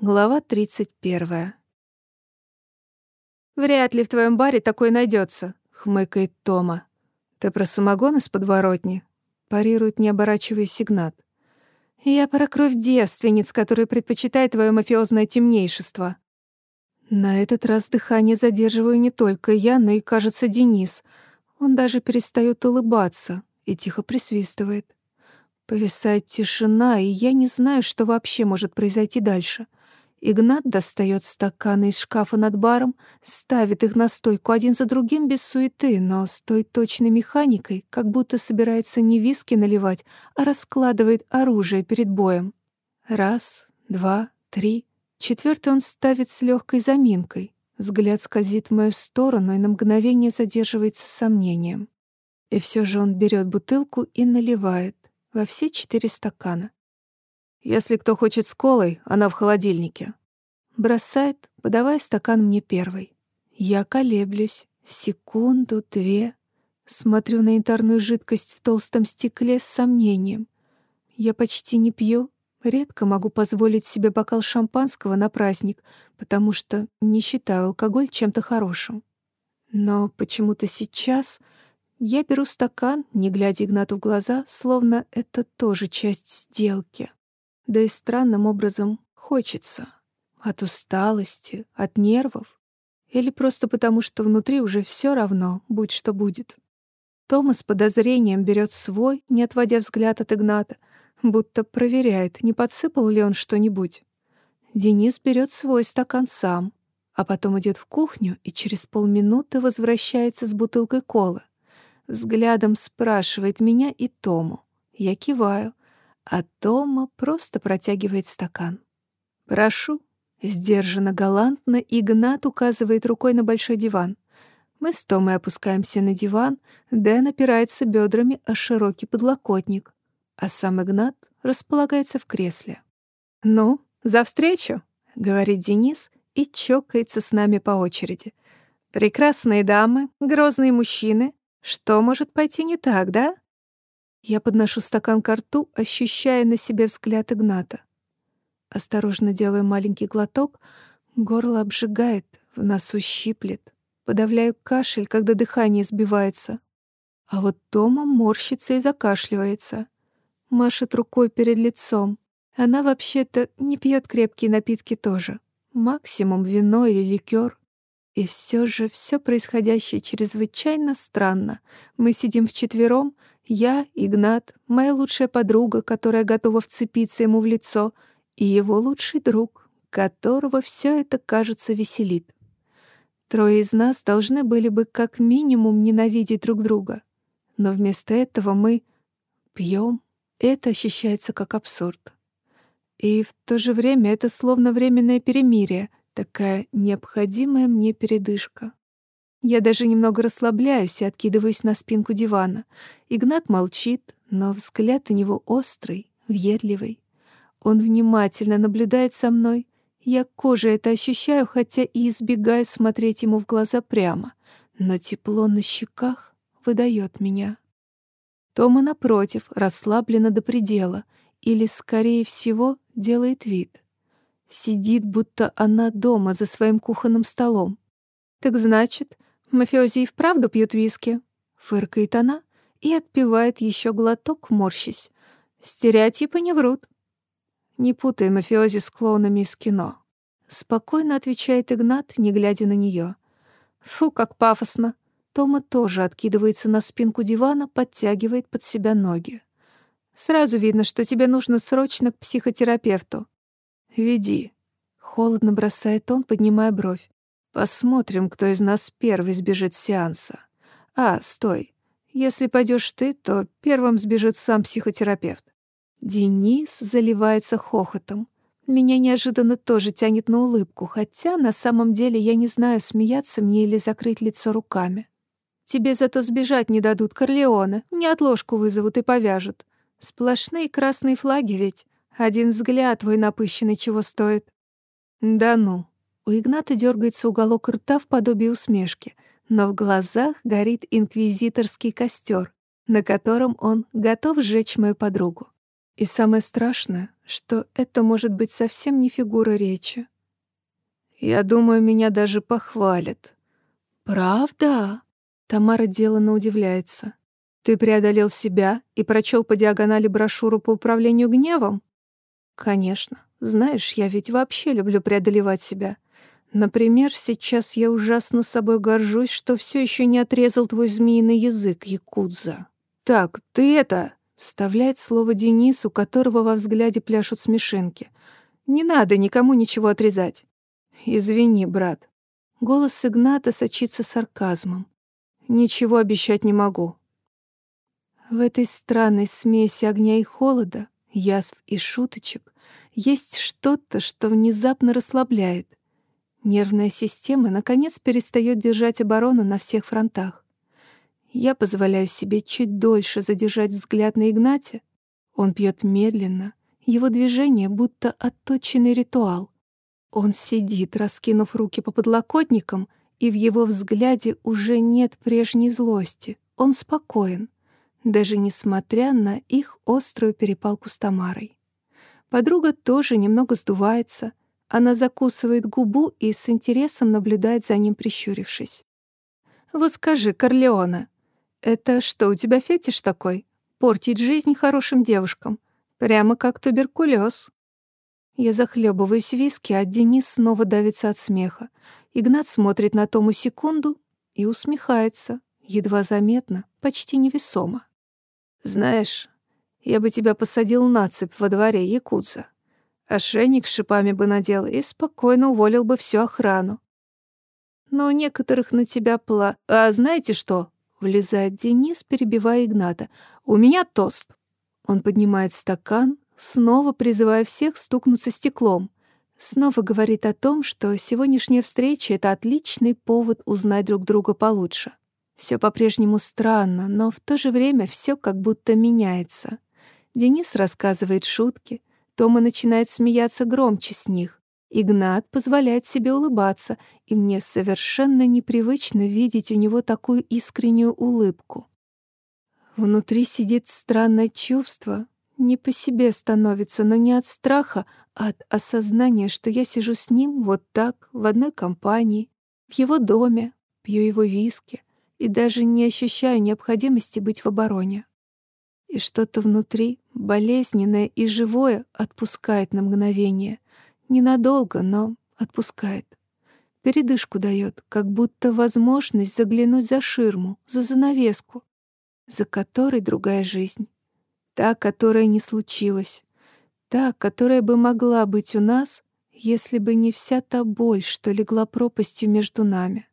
Глава 31. «Вряд ли в твоем баре такое найдется, хмыкает Тома. «Ты про самогон из подворотни?» — парирует, не оборачиваясь Сигнат. «Я про кровь девственниц, которые предпочитает твое мафиозное темнейшество». На этот раз дыхание задерживаю не только я, но и, кажется, Денис. Он даже перестает улыбаться и тихо присвистывает. Повисает тишина, и я не знаю, что вообще может произойти дальше — Игнат достает стаканы из шкафа над баром, ставит их на стойку один за другим без суеты, но с той точной механикой, как будто собирается не виски наливать, а раскладывает оружие перед боем. Раз, два, три. Четвертый он ставит с легкой заминкой. Взгляд скользит в мою сторону и на мгновение задерживается сомнением. И все же он берет бутылку и наливает во все четыре стакана. Если кто хочет с колой, она в холодильнике. Бросает, подавая стакан мне первой. Я колеблюсь. Секунду, две. Смотрю на янтарную жидкость в толстом стекле с сомнением. Я почти не пью, редко могу позволить себе бокал шампанского на праздник, потому что не считаю алкоголь чем-то хорошим. Но почему-то сейчас я беру стакан, не глядя Игнату в глаза, словно это тоже часть сделки. Да и странным образом хочется. От усталости, от нервов. Или просто потому, что внутри уже все равно, будь что будет. Тома с подозрением берет свой, не отводя взгляд от Игната, будто проверяет, не подсыпал ли он что-нибудь. Денис берет свой стакан сам, а потом идет в кухню и через полминуты возвращается с бутылкой колы. Взглядом спрашивает меня и Тому. Я киваю, а Тома просто протягивает стакан. «Прошу». Сдержанно, галантно Игнат указывает рукой на большой диван. Мы с Томой опускаемся на диван, Дэн опирается бедрами о широкий подлокотник, а сам Игнат располагается в кресле. «Ну, за встречу!» — говорит Денис и чокается с нами по очереди. «Прекрасные дамы, грозные мужчины. Что может пойти не так, да?» Я подношу стакан к рту, ощущая на себе взгляд Игната. Осторожно делаю маленький глоток, горло обжигает, в носу щиплет. Подавляю кашель, когда дыхание сбивается. А вот Тома морщится и закашливается. Машет рукой перед лицом. Она вообще-то не пьет крепкие напитки тоже. Максимум вино или ликер. И все же все происходящее чрезвычайно странно. Мы сидим вчетвером, я, Игнат, моя лучшая подруга, которая готова вцепиться ему в лицо, и его лучший друг, которого все это, кажется, веселит. Трое из нас должны были бы как минимум ненавидеть друг друга. Но вместо этого мы пьем. Это ощущается как абсурд. И в то же время это словно временное перемирие, такая необходимая мне передышка. Я даже немного расслабляюсь и откидываюсь на спинку дивана. Игнат молчит, но взгляд у него острый, въедливый. Он внимательно наблюдает за мной. Я кожей это ощущаю, хотя и избегаю смотреть ему в глаза прямо. Но тепло на щеках выдает меня. Тома, напротив, расслаблена до предела или, скорее всего, делает вид. Сидит, будто она дома за своим кухонным столом. «Так значит, Мафиози и вправду пьют виски?» — фыркает она и отпивает еще глоток, морщись. «Стереотипы не врут». «Не путай мафиози с клоунами из кино», — спокойно отвечает Игнат, не глядя на нее. «Фу, как пафосно!» Тома тоже откидывается на спинку дивана, подтягивает под себя ноги. «Сразу видно, что тебе нужно срочно к психотерапевту». «Веди», — холодно бросает он, поднимая бровь. Посмотрим, кто из нас первый сбежит с сеанса. А, стой. Если пойдешь ты, то первым сбежит сам психотерапевт. Денис заливается хохотом. Меня неожиданно тоже тянет на улыбку, хотя на самом деле я не знаю, смеяться мне или закрыть лицо руками. Тебе зато сбежать не дадут Корлеона, не отложку вызовут и повяжут. Сплошные красные флаги ведь. Один взгляд твой напыщенный чего стоит. Да ну, у Игната дергается уголок рта в подобии усмешки, но в глазах горит инквизиторский костер, на котором он готов сжечь мою подругу. И самое страшное, что это может быть совсем не фигура речи. Я думаю, меня даже похвалят. Правда? Тамара деланно удивляется. Ты преодолел себя и прочел по диагонали брошюру по управлению гневом? Конечно. Знаешь, я ведь вообще люблю преодолевать себя. Например, сейчас я ужасно собой горжусь, что все еще не отрезал твой змеиный язык, Якудза. Так, ты это... Вставляет слово Денис, у которого во взгляде пляшут смешинки. «Не надо никому ничего отрезать». «Извини, брат». Голос Игната сочится сарказмом. «Ничего обещать не могу». В этой странной смеси огня и холода, язв и шуточек есть что-то, что внезапно расслабляет. Нервная система, наконец, перестает держать оборону на всех фронтах. Я позволяю себе чуть дольше задержать взгляд на Игнате. Он пьет медленно, его движение будто отточенный ритуал. Он сидит, раскинув руки по подлокотникам, и в его взгляде уже нет прежней злости. Он спокоен, даже несмотря на их острую перепалку с Тамарой. Подруга тоже немного сдувается. Она закусывает губу и с интересом наблюдает за ним, прищурившись. «Вот скажи, Корлеона, «Это что, у тебя фетиш такой? Портить жизнь хорошим девушкам? Прямо как туберкулез. Я захлебываюсь виски, а Денис снова давится от смеха. Игнат смотрит на Тому секунду и усмехается, едва заметно, почти невесомо. «Знаешь, я бы тебя посадил на цепь во дворе Якудза. Ошейник с шипами бы надел и спокойно уволил бы всю охрану. Но у некоторых на тебя пла... А знаете что? Влезает Денис, перебивая Игната. «У меня тост». Он поднимает стакан, снова призывая всех стукнуться стеклом. Снова говорит о том, что сегодняшняя встреча — это отличный повод узнать друг друга получше. Все по-прежнему странно, но в то же время все как будто меняется. Денис рассказывает шутки, Тома начинает смеяться громче с них. Игнат позволяет себе улыбаться, и мне совершенно непривычно видеть у него такую искреннюю улыбку. Внутри сидит странное чувство, не по себе становится, но не от страха, а от осознания, что я сижу с ним вот так, в одной компании, в его доме, пью его виски и даже не ощущаю необходимости быть в обороне. И что-то внутри, болезненное и живое, отпускает на мгновение — Ненадолго, но отпускает. Передышку дает, как будто возможность заглянуть за ширму, за занавеску, за которой другая жизнь. Та, которая не случилась. Та, которая бы могла быть у нас, если бы не вся та боль, что легла пропастью между нами.